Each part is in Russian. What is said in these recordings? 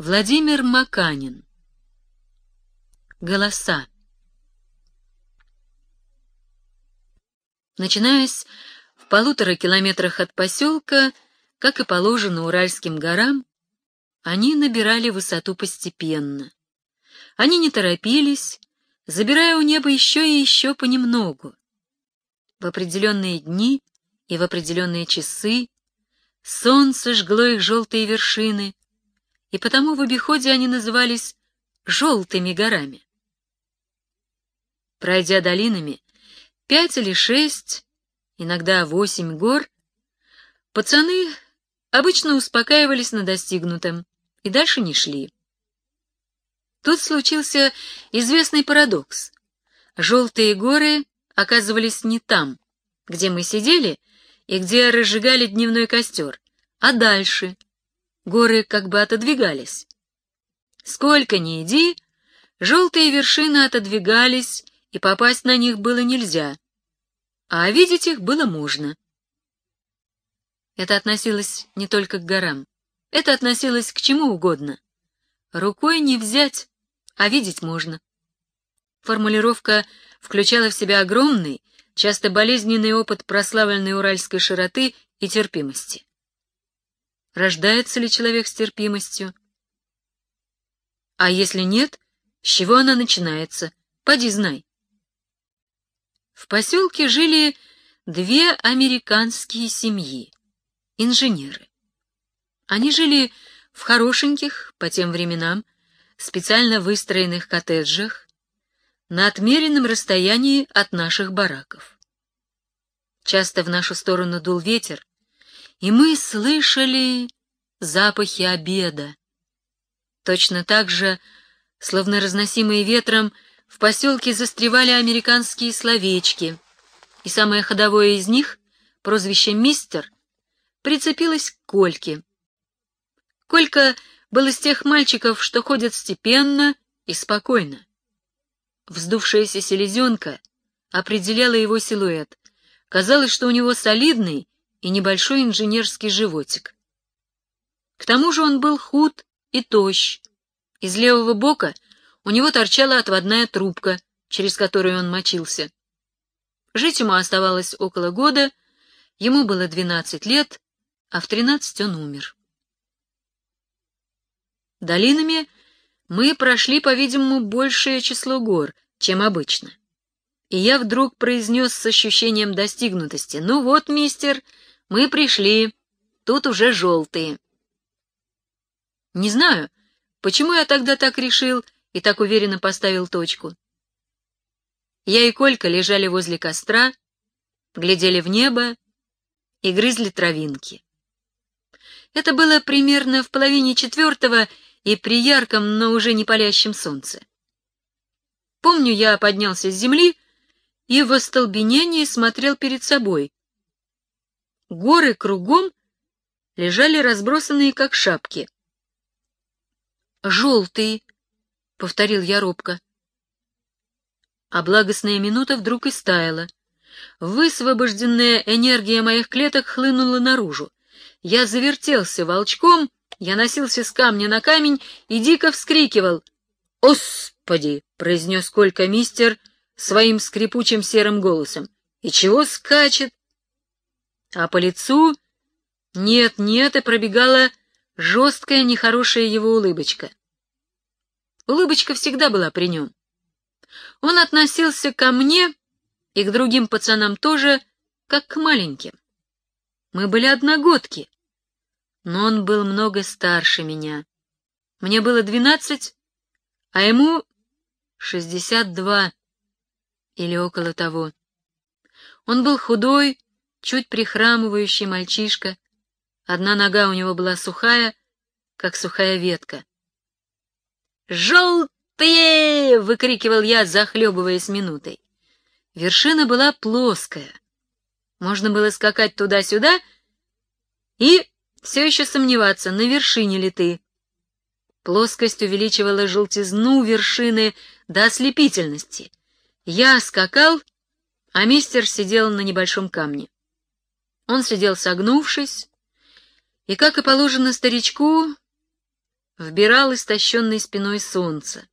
Владимир Маканин. Голоса. Начинаясь в полутора километрах от поселка, как и положено Уральским горам, они набирали высоту постепенно. Они не торопились, забирая у неба еще и еще понемногу. В определенные дни и в определенные часы солнце жгло их желтые вершины, и потому в обиходе они назывались «желтыми горами». Пройдя долинами пять или шесть, иногда восемь гор, пацаны обычно успокаивались на достигнутом и дальше не шли. Тут случился известный парадокс. Желтые горы оказывались не там, где мы сидели и где разжигали дневной костер, а дальше — горы как бы отодвигались. Сколько ни иди, желтые вершины отодвигались, и попасть на них было нельзя, а видеть их было можно. Это относилось не только к горам, это относилось к чему угодно. Рукой не взять, а видеть можно. Формулировка включала в себя огромный, часто болезненный опыт прославленной уральской широты и терпимости. Рождается ли человек с терпимостью? А если нет, с чего она начинается? Поди знай. В поселке жили две американские семьи, инженеры. Они жили в хорошеньких, по тем временам, специально выстроенных коттеджах на отмеренном расстоянии от наших бараков. Часто в нашу сторону дул ветер, и мы слышали запахи обеда. Точно так же, словно разносимые ветром, в поселке застревали американские словечки, и самое ходовое из них, прозвище «Мистер», прицепилось к Кольке. Колька был из тех мальчиков, что ходят степенно и спокойно. Вздувшаяся селезенка определяла его силуэт. Казалось, что у него солидный и небольшой инженерский животик. К тому же он был худ и тощ. Из левого бока у него торчала отводная трубка, через которую он мочился. Жить ему оставалось около года, ему было двенадцать лет, а в тринадцать он умер. Долинами мы прошли, по-видимому, большее число гор, чем обычно. И я вдруг произнес с ощущением достигнутости. «Ну вот, мистер, мы пришли. Тут уже желтые». Не знаю, почему я тогда так решил и так уверенно поставил точку. Я и Колька лежали возле костра, глядели в небо и грызли травинки. Это было примерно в половине четвертого и при ярком, но уже не палящем солнце. Помню, я поднялся с земли и в остолбенении смотрел перед собой. Горы кругом лежали разбросанные, как шапки. «Желтый», — повторил я робко. А благостная минута вдруг истаяла. Высвобожденная энергия моих клеток хлынула наружу. Я завертелся волчком, я носился с камня на камень и дико вскрикивал. «Господи!» — произнес Колька мистер своим скрипучим серым голосом. «И чего скачет?» А по лицу нет-нет и пробегала жесткая, нехорошая его улыбочка. Улыбочка всегда была при нем. Он относился ко мне и к другим пацанам тоже, как к маленьким. Мы были одногодки, но он был много старше меня. Мне было двенадцать, а ему шестьдесят два или около того. Он был худой, чуть прихрамывающий мальчишка, Одна нога у него была сухая, как сухая ветка. «Желтые!» — выкрикивал я, захлебываясь минутой. Вершина была плоская. Можно было скакать туда-сюда и все еще сомневаться, на вершине ли ты. Плоскость увеличивала желтизну вершины до ослепительности. Я скакал, а мистер сидел на небольшом камне. Он сидел согнувшись, и, как и положено старичку, вбирал истощенной спиной солнце.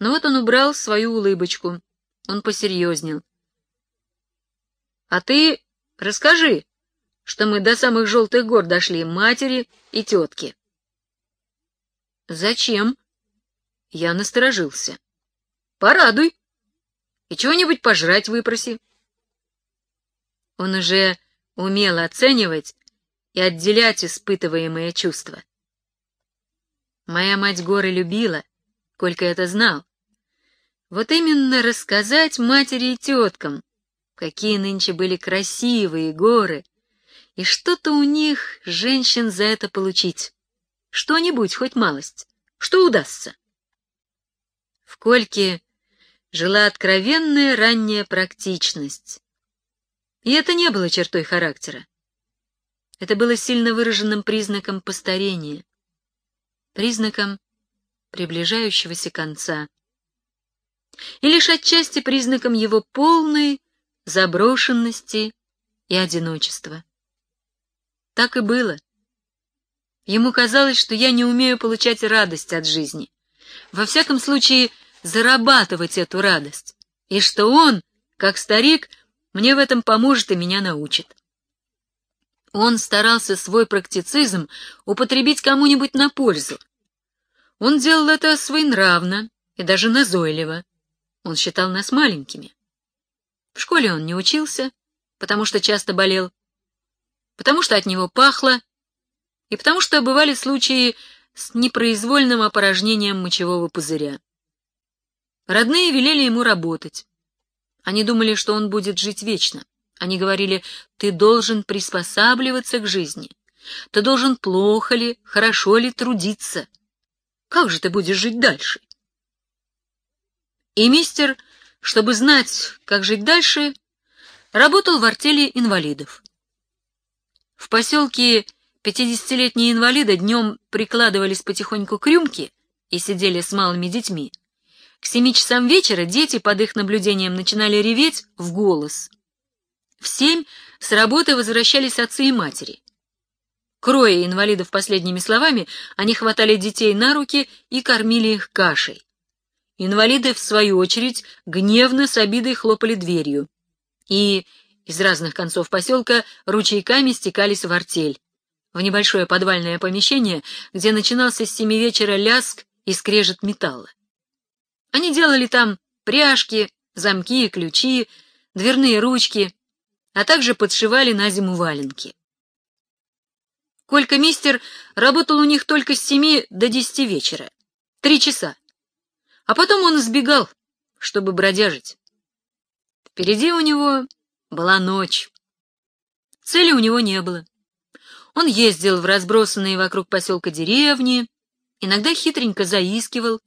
Но вот он убрал свою улыбочку, он посерьезнел. — А ты расскажи, что мы до самых желтых гор дошли, матери и тетки. — Зачем? Я насторожился. — Порадуй. И чего-нибудь пожрать выпроси. Он уже умел оценивать и отделять испытываемые чувства. Моя мать горы любила, Колька это знал. Вот именно рассказать матери и теткам, какие нынче были красивые горы, и что-то у них, женщин, за это получить. Что-нибудь, хоть малость, что удастся. В Кольке жила откровенная ранняя практичность. И это не было чертой характера. Это было сильно выраженным признаком постарения, признаком приближающегося конца и лишь отчасти признаком его полной заброшенности и одиночества. Так и было. Ему казалось, что я не умею получать радость от жизни, во всяком случае зарабатывать эту радость, и что он, как старик, мне в этом поможет и меня научит. Он старался свой практицизм употребить кому-нибудь на пользу. Он делал это своенравно и даже назойливо. Он считал нас маленькими. В школе он не учился, потому что часто болел, потому что от него пахло, и потому что бывали случаи с непроизвольным опорожнением мочевого пузыря. Родные велели ему работать. Они думали, что он будет жить вечно. Они говорили, ты должен приспосабливаться к жизни. Ты должен плохо ли, хорошо ли трудиться. Как же ты будешь жить дальше? И мистер, чтобы знать, как жить дальше, работал в артели инвалидов. В поселке пятидесятилетние инвалиды днем прикладывались потихоньку к рюмке и сидели с малыми детьми. К семи часам вечера дети под их наблюдением начинали реветь в голос. В семь с работы возвращались отцы и матери. Кроя инвалидов последними словами, они хватали детей на руки и кормили их кашей. Инвалиды, в свою очередь, гневно с обидой хлопали дверью. И из разных концов поселка ручейками стекались в артель, в небольшое подвальное помещение, где начинался с семи вечера ляск и скрежет металла. Они делали там пряжки, замки, ключи, дверные ручки, а также подшивали на зиму валенки. Колька Мистер работал у них только с семи до десяти вечера. Три часа. А потом он избегал, чтобы бродяжить. Впереди у него была ночь. Цели у него не было. Он ездил в разбросанные вокруг поселка деревни, иногда хитренько заискивал,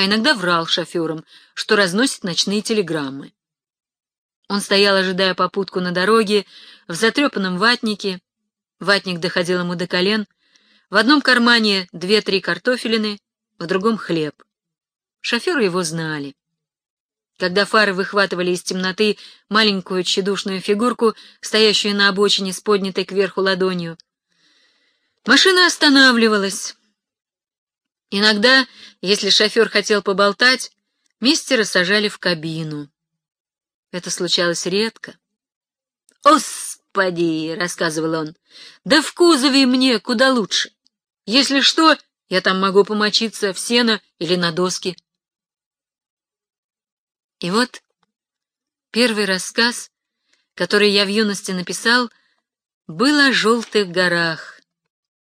а иногда врал шоферам, что разносит ночные телеграммы. Он стоял, ожидая попутку на дороге, в затрепанном ватнике. Ватник доходил ему до колен. В одном кармане две-три картофелины, в другом — хлеб. Шоферы его знали. Когда фары выхватывали из темноты маленькую тщедушную фигурку, стоящую на обочине с поднятой кверху ладонью, машина останавливалась. Иногда, если шофер хотел поболтать, мистера сажали в кабину. Это случалось редко. «Господи!» — рассказывал он. «Да в кузове мне куда лучше. Если что, я там могу помочиться в сено или на доски». И вот первый рассказ, который я в юности написал, был о желтых горах,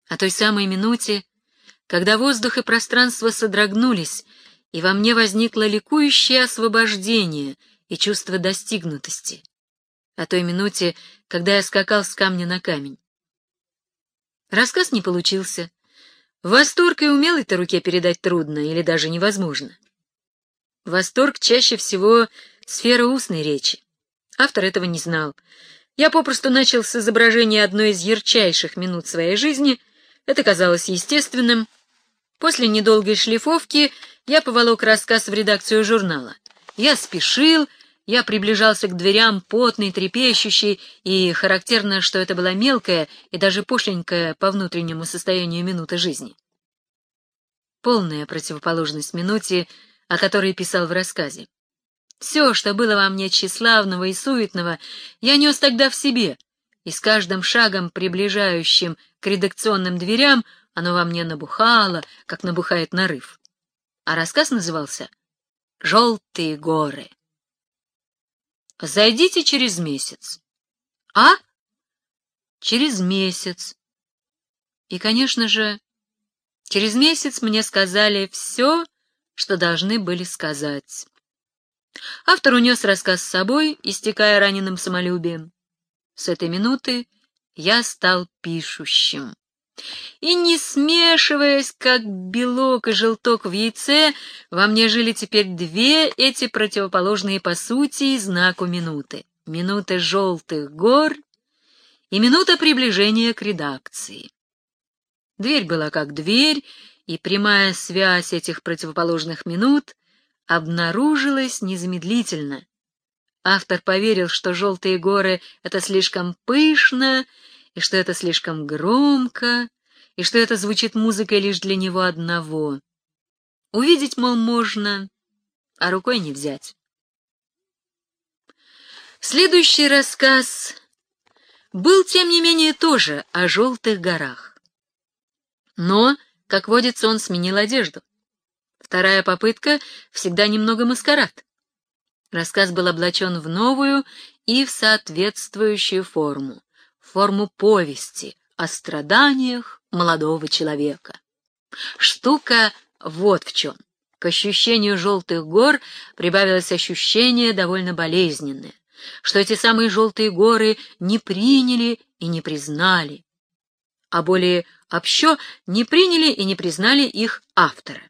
о той самой минуте, когда воздух и пространство содрогнулись, и во мне возникло ликующее освобождение и чувство достигнутости, о той минуте, когда я скакал с камня на камень. Рассказ не получился. Восторг и умелой-то руке передать трудно или даже невозможно. Восторг чаще всего сфера устной речи. Автор этого не знал. Я попросту начал с изображения одной из ярчайших минут своей жизни. Это казалось естественным. После недолгой шлифовки я поволок рассказ в редакцию журнала. Я спешил, я приближался к дверям, потный, трепещущий, и характерно, что это была мелкая и даже пошленькая по внутреннему состоянию минута жизни. полная противоположность минуте, о которой писал в рассказе. Все, что было во мне тщеславного и суетного, я нес тогда в себе, и с каждым шагом, приближающим к редакционным дверям, оно во мне набухало, как набухает нарыв. А рассказ назывался «Желтые горы». «Зайдите через месяц». «А?» «Через месяц». И, конечно же, через месяц мне сказали все, что должны были сказать. Автор унес рассказ с собой, истекая раненым самолюбием. С этой минуты я стал пишущим. И не смешиваясь, как белок и желток в яйце, во мне жили теперь две эти противоположные по сути знаку минуты. Минута желтых гор и минута приближения к редакции. Дверь была как дверь, и прямая связь этих противоположных минут обнаружилась незамедлительно. Автор поверил, что «желтые горы» — это слишком пышно, и что это слишком громко, и что это звучит музыкой лишь для него одного. Увидеть, мол, можно, а рукой не взять. Следующий рассказ был, тем не менее, тоже о желтых горах. Но, как водится, он сменил одежду. Вторая попытка всегда немного маскарад. Рассказ был облачен в новую и в соответствующую форму, форму повести о страданиях молодого человека. Штука вот в чем. К ощущению желтых гор прибавилось ощущение довольно болезненное, что эти самые желтые горы не приняли и не признали, а более общо не приняли и не признали их автора.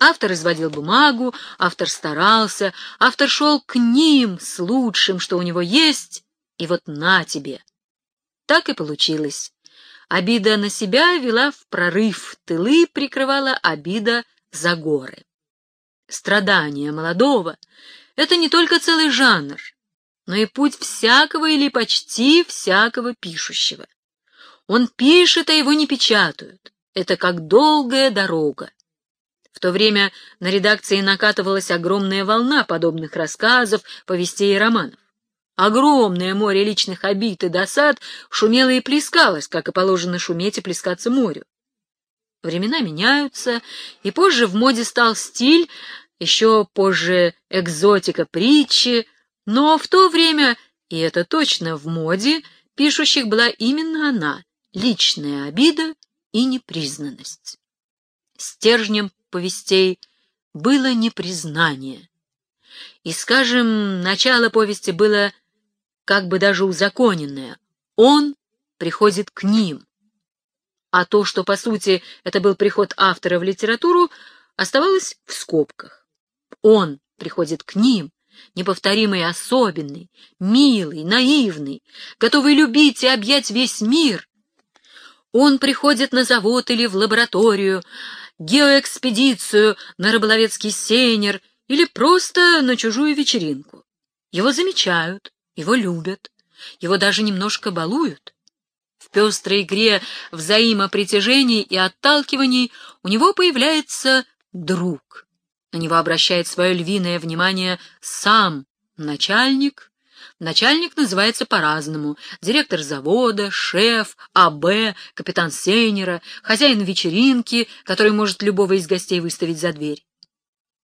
Автор изводил бумагу, автор старался, автор шел к ним с лучшим, что у него есть, и вот на тебе. Так и получилось. Обида на себя вела в прорыв, тылы прикрывала обида за горы. Страдания молодого — это не только целый жанр, но и путь всякого или почти всякого пишущего. Он пишет, а его не печатают. Это как долгая дорога. В то время на редакции накатывалась огромная волна подобных рассказов, повестей и романов. Огромное море личных обид и досад шумело и плескалось, как и положено шуметь и плескаться морю. Времена меняются, и позже в моде стал стиль, еще позже экзотика притчи, но в то время, и это точно в моде, пишущих была именно она — личная обида и непризнанность. Стержнем повестей было непризнание. И, скажем, начало повести было как бы даже узаконенное. Он приходит к ним. А то, что, по сути, это был приход автора в литературу, оставалось в скобках. Он приходит к ним, неповторимый особенный, милый, наивный, готовый любить и объять весь мир. Он приходит на завод или в лабораторию, геоэкспедицию на рыболовецкий сенер или просто на чужую вечеринку. Его замечают, его любят, его даже немножко балуют. В пестрой игре взаимопритяжений и отталкиваний у него появляется друг. На него обращает свое львиное внимание сам начальник. Начальник называется по-разному. Директор завода, шеф, АБ, капитан Сейнера, хозяин вечеринки, который может любого из гостей выставить за дверь.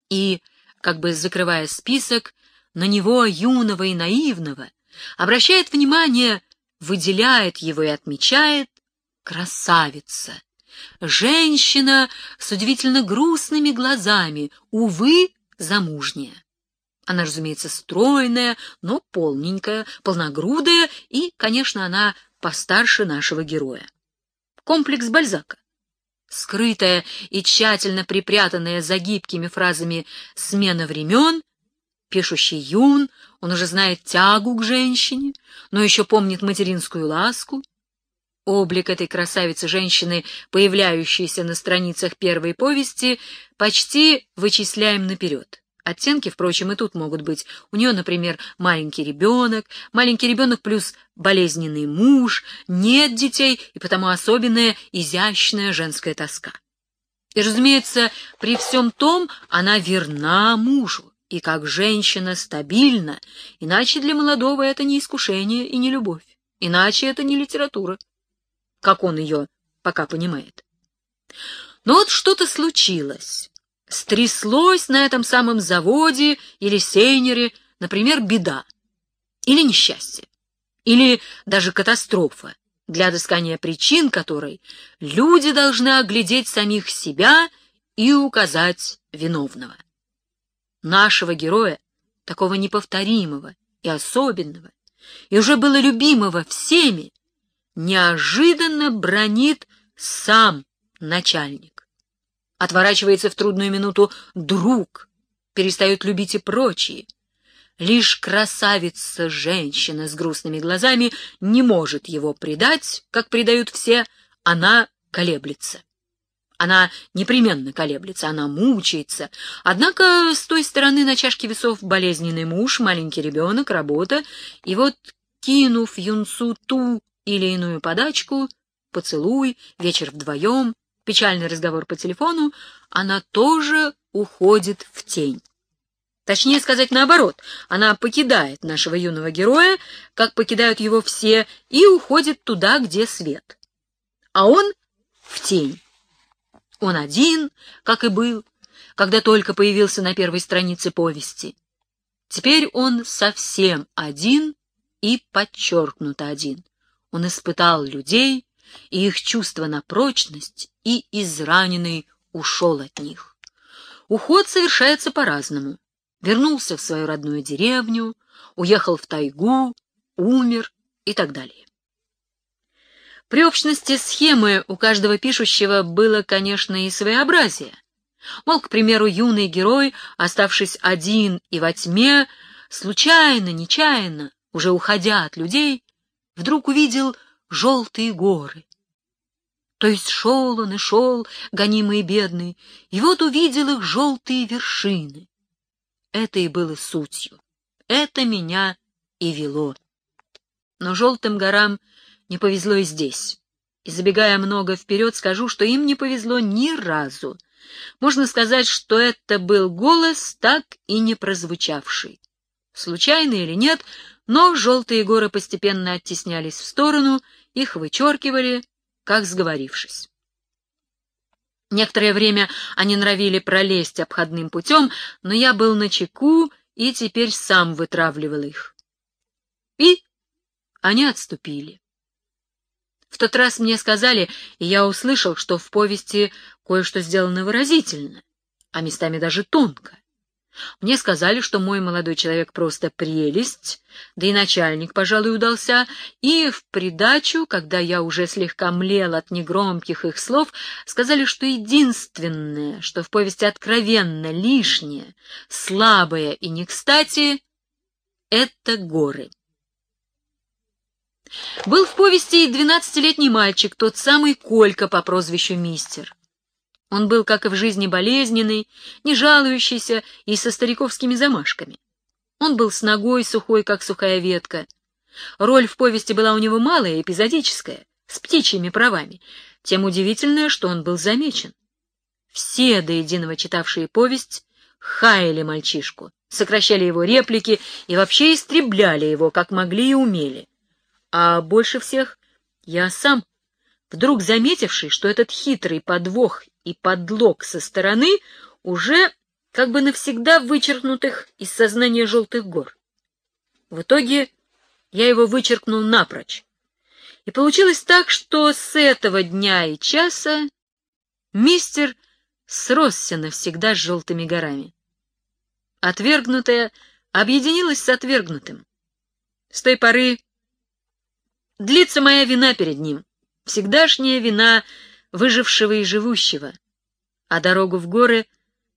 И, как бы закрывая список, на него, юного и наивного, обращает внимание, выделяет его и отмечает красавица. Женщина с удивительно грустными глазами, увы, замужняя. Она, разумеется, стройная, но полненькая, полногрудая, и, конечно, она постарше нашего героя. Комплекс Бальзака. Скрытая и тщательно припрятанная за гибкими фразами «смена времен», пишущий юн, он уже знает тягу к женщине, но еще помнит материнскую ласку. Облик этой красавицы-женщины, появляющейся на страницах первой повести, почти вычисляем наперед. Оттенки, впрочем, и тут могут быть. У нее, например, маленький ребенок, маленький ребенок плюс болезненный муж, нет детей и потому особенная изящная женская тоска. И, разумеется, при всем том она верна мужу, и как женщина стабильна, иначе для молодого это не искушение и не любовь, иначе это не литература, как он ее пока понимает. Но вот что-то случилось, стряслось на этом самом заводе или сейнере, например, беда или несчастье, или даже катастрофа, для отыскания причин которой люди должны оглядеть самих себя и указать виновного. Нашего героя, такого неповторимого и особенного, и уже было любимого всеми, неожиданно бронит сам начальник. Отворачивается в трудную минуту друг, перестает любить и прочие. Лишь красавица-женщина с грустными глазами не может его предать, как предают все, она колеблется. Она непременно колеблется, она мучается. Однако с той стороны на чашке весов болезненный муж, маленький ребенок, работа, и вот, кинув юнцу ту или иную подачку, поцелуй, вечер вдвоем, печальный разговор по телефону, она тоже уходит в тень. Точнее сказать наоборот, она покидает нашего юного героя, как покидают его все, и уходит туда, где свет. А он в тень. Он один, как и был, когда только появился на первой странице повести. Теперь он совсем один и подчеркнуто один. Он испытал людей и их чувство на прочность, и израненный ушел от них. Уход совершается по-разному вернулся в свою родную деревню, уехал в тайгу, умер и так далее. При общности схемы у каждого пишущего было, конечно, и своеобразие. Мол, к примеру, юный герой, оставшись один и во тьме, случайно, нечаянно, уже уходя от людей, вдруг увидел желтые горы. То есть шел он и шел, гонимый и бедный, и вот увидел их желтые вершины. Это и было сутью. Это меня и вело. Но желтым горам не повезло и здесь. И забегая много вперед, скажу, что им не повезло ни разу. Можно сказать, что это был голос, так и не прозвучавший. Случайно или нет, но желтые горы постепенно оттеснялись в сторону, их вычеркивали, как сговорившись. Некоторое время они норовили пролезть обходным путем, но я был на чеку и теперь сам вытравливал их. И они отступили. В тот раз мне сказали, и я услышал, что в повести кое-что сделано выразительно, а местами даже тонко. Мне сказали, что мой молодой человек просто прелесть, да и начальник, пожалуй, удался, и в придачу, когда я уже слегка млел от негромких их слов, сказали, что единственное, что в повести откровенно лишнее, слабое и не кстати, — это горы. Был в повести и двенадцатилетний мальчик, тот самый Колька по прозвищу Мистер. Он был, как и в жизни, болезненный, не жалующийся и со стариковскими замашками. Он был с ногой сухой, как сухая ветка. Роль в повести была у него малая, эпизодическая, с птичьими правами. Тем удивительное, что он был замечен. Все до единого читавшие повесть хаяли мальчишку, сокращали его реплики и вообще истребляли его, как могли и умели. А больше всех я сам, вдруг заметивший, что этот хитрый подвох и подлог со стороны уже как бы навсегда вычеркнутых из сознания желтых гор. В итоге я его вычеркнул напрочь. И получилось так, что с этого дня и часа мистер сросся навсегда с желтыми горами. Отвергнутое объединилось с отвергнутым. С той поры длится моя вина перед ним, всегдашняя вина выжившего и живущего, а дорогу в горы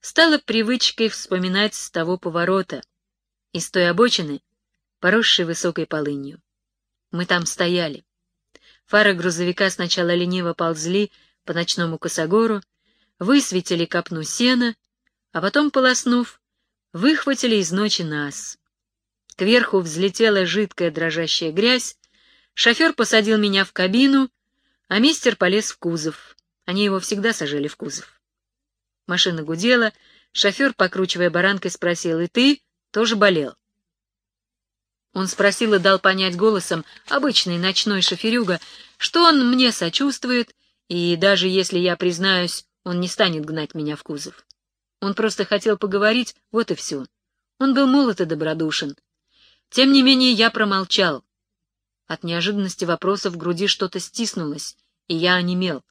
стала привычкой вспоминать с того поворота, из той обочины, поросшей высокой полынью. Мы там стояли. Фары грузовика сначала лениво ползли по ночному косогору, высветили копну сена, а потом, полоснув, выхватили из ночи нас. Кверху взлетела жидкая дрожащая грязь, шофер посадил меня в кабину — а мистер полез в кузов. Они его всегда сажали в кузов. Машина гудела, шофер, покручивая баранкой, спросил, «И ты тоже болел?» Он спросил и дал понять голосом, обычный ночной шоферюга, что он мне сочувствует, и даже если я признаюсь, он не станет гнать меня в кузов. Он просто хотел поговорить, вот и все. Он был молод и добродушен. Тем не менее я промолчал. От неожиданности вопроса в груди что-то стиснулось, и я онемел.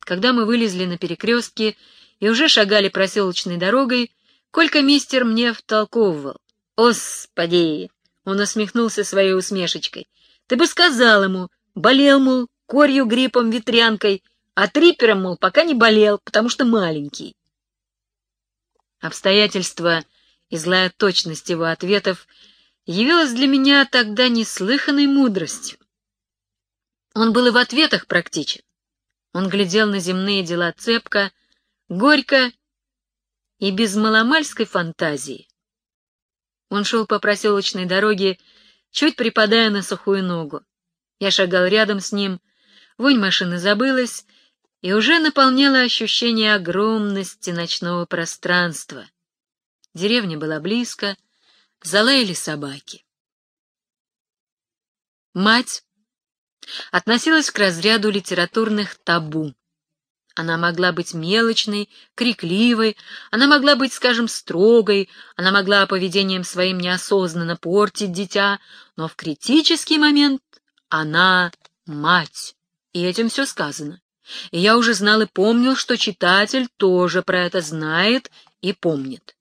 Когда мы вылезли на перекрестке и уже шагали проселочной дорогой, Колька мистер мне втолковывал. «Господи!» — он усмехнулся своей усмешечкой. «Ты бы сказал ему, болел, мол, корью, гриппом, ветрянкой, а трипером, мол, пока не болел, потому что маленький». Обстоятельства и злая точность его ответов явилась для меня тогда неслыханной мудростью. Он был и в ответах практичен. Он глядел на земные дела цепко, горько и без маломальской фантазии. Он шел по проселочной дороге, чуть припадая на сухую ногу. Я шагал рядом с ним, вонь машины забылась, и уже наполняло ощущение огромности ночного пространства. Деревня была близко, залаяли собаки. Мать относилась к разряду литературных табу. Она могла быть мелочной, крикливой, она могла быть, скажем, строгой, она могла поведением своим неосознанно портить дитя, но в критический момент она мать, и этим все сказано. И я уже знал и помнил, что читатель тоже про это знает и помнит.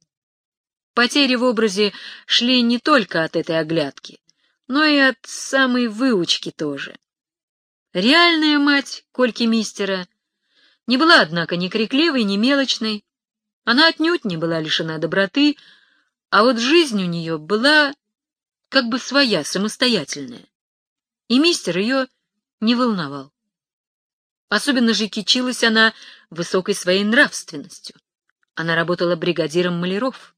Потери в образе шли не только от этой оглядки, но и от самой выучки тоже. Реальная мать Кольки Мистера не была, однако, ни крикливой, ни мелочной. Она отнюдь не была лишена доброты, а вот жизнь у нее была как бы своя, самостоятельная. И мистер ее не волновал. Особенно же кичилась она высокой своей нравственностью. Она работала бригадиром маляров.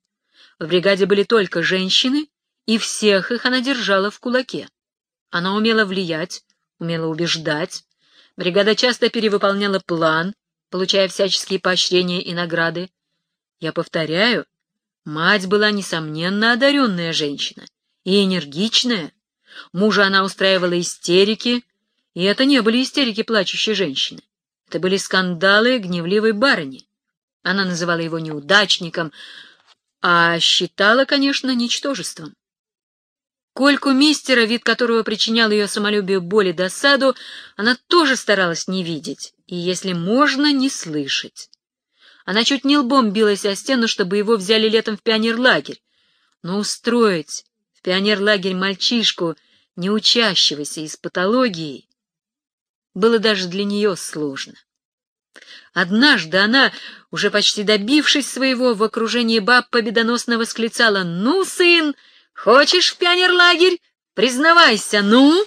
В бригаде были только женщины, и всех их она держала в кулаке. Она умела влиять, умела убеждать. Бригада часто перевыполняла план, получая всяческие поощрения и награды. Я повторяю, мать была, несомненно, одаренная женщина и энергичная. Мужа она устраивала истерики, и это не были истерики плачущей женщины. Это были скандалы гневливой барыни. Она называла его неудачником, а считала, конечно, ничтожеством. Кольку мистера, вид которого причинял ее самолюбию боль и досаду, она тоже старалась не видеть, и, если можно, не слышать. Она чуть не лбом билась о стену, чтобы его взяли летом в пионерлагерь. Но устроить в пионерлагерь мальчишку, не учащегося из патологии, было даже для нее сложно. Однажды она, уже почти добившись своего, в окружении баб победоносно восклицала «Ну, сын, хочешь в пионерлагерь? Признавайся, ну!»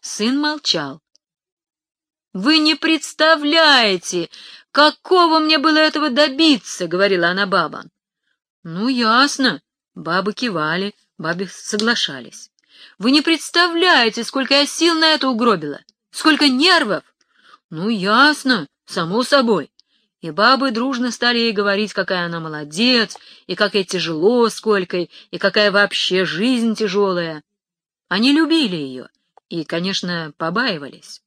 Сын молчал. «Вы не представляете, какого мне было этого добиться!» — говорила она бабам. «Ну, ясно!» — бабы кивали, бабы соглашались. «Вы не представляете, сколько я сил на это угробила! Сколько нервов! Ну, ясно, само собой. И бабы дружно стали ей говорить, какая она молодец, и как ей тяжело сколько, и какая вообще жизнь тяжелая. Они любили ее и, конечно, побаивались.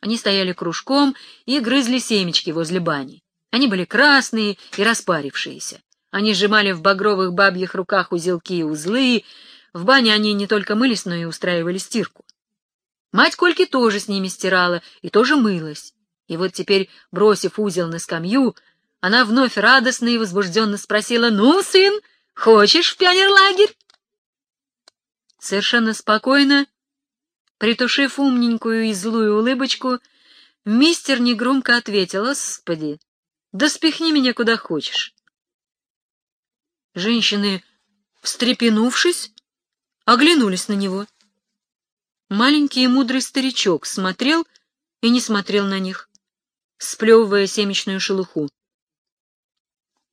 Они стояли кружком и грызли семечки возле бани. Они были красные и распарившиеся. Они сжимали в багровых бабьих руках узелки и узлы. В бане они не только мылись, но и устраивали стирку. Мать Кольки тоже с ними стирала и тоже мылась. И вот теперь, бросив узел на скамью, она вновь радостно и возбужденно спросила, «Ну, сын, хочешь в пионерлагерь?» Совершенно спокойно, притушив умненькую и злую улыбочку, мистер негромко ответил, «Господи, да спихни меня куда хочешь». Женщины, встрепенувшись, оглянулись на него. Маленький и мудрый старичок смотрел и не смотрел на них, сплевывая семечную шелуху.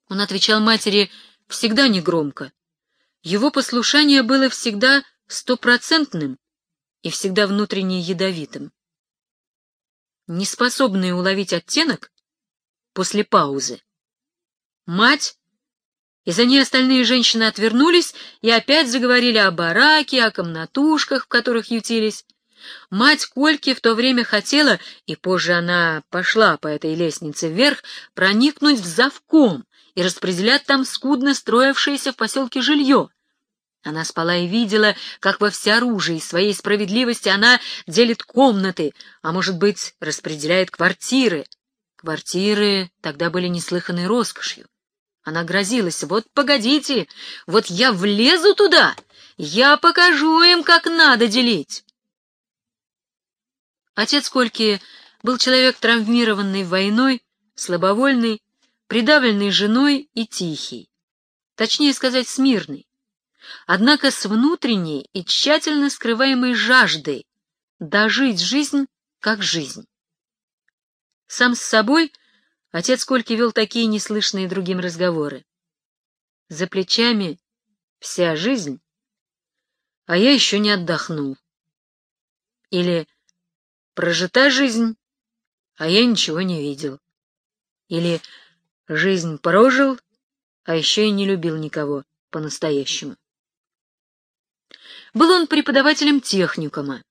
Он отвечал матери всегда негромко. Его послушание было всегда стопроцентным и всегда внутренне ядовитым. Неспособный уловить оттенок, после паузы мать, и за ней остальные женщины отвернулись и опять заговорили о бараке, о комнатушках, в которых ютились. Мать Кольки в то время хотела, и позже она пошла по этой лестнице вверх, проникнуть в завком и распределять там скудно строившееся в поселке жилье. Она спала и видела, как во всеоружии своей справедливости она делит комнаты, а, может быть, распределяет квартиры. Квартиры тогда были неслыханной роскошью. Она грозилась, вот погодите, вот я влезу туда, я покажу им, как надо делить. Отец Кольки был человек травмированный войной, слабовольный, придавленный женой и тихий. Точнее сказать, смирный. Однако с внутренней и тщательно скрываемой жаждой дожить жизнь как жизнь. Сам с собой Отец Кольки вел такие неслышные другим разговоры. За плечами вся жизнь, а я еще не отдохнул. Или прожита жизнь, а я ничего не видел. Или жизнь прожил, а еще и не любил никого по-настоящему. Был он преподавателем техникума.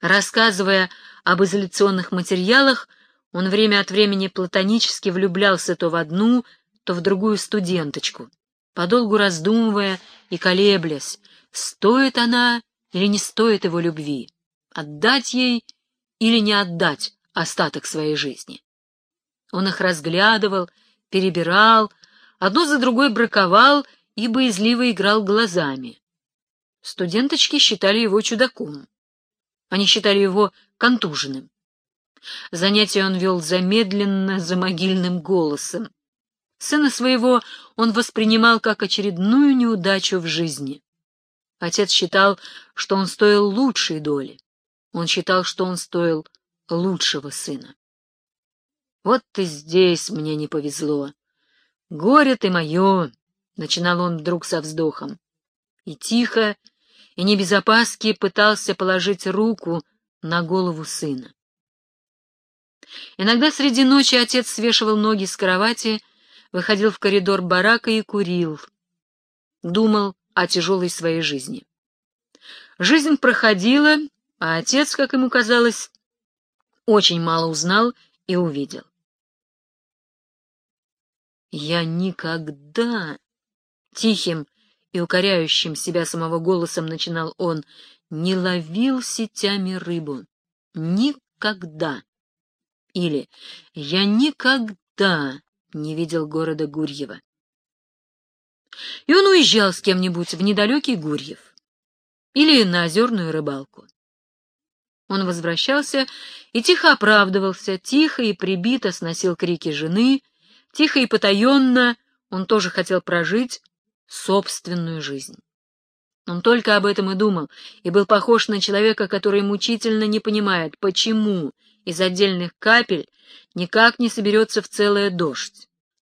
Рассказывая об изоляционных материалах, он время от времени платонически влюблялся то в одну, то в другую студенточку, подолгу раздумывая и колеблясь, стоит она или не стоит его любви, отдать ей или не отдать остаток своей жизни. Он их разглядывал, перебирал, одно за другой браковал и боязливо играл глазами. Студенточки считали его чудаком. Они считали его контуженным. Занятия он вел замедленно, за могильным голосом. Сына своего он воспринимал как очередную неудачу в жизни. Отец считал, что он стоил лучшей доли. Он считал, что он стоил лучшего сына. «Вот ты здесь мне не повезло. Горе ты мое!» — начинал он вдруг со вздохом. И тихо, и не без опаски пытался положить руку на голову сына. Иногда среди ночи отец свешивал ноги с кровати, выходил в коридор барака и курил. Думал о тяжелой своей жизни. Жизнь проходила, а отец, как ему казалось, очень мало узнал и увидел. «Я никогда...» — тихим и укоряющим себя самого голосом начинал он, — не ловил сетями рыбу. Никогда. Или «Я никогда не видел города Гурьева». И он уезжал с кем-нибудь в недалекий Гурьев или на озерную рыбалку. Он возвращался и тихо оправдывался, тихо и прибито сносил крики жены, тихо и потаенно он тоже хотел прожить собственную жизнь. Он только об этом и думал, и был похож на человека, который мучительно не понимает, почему из отдельных капель никак не соберется в целое дождь.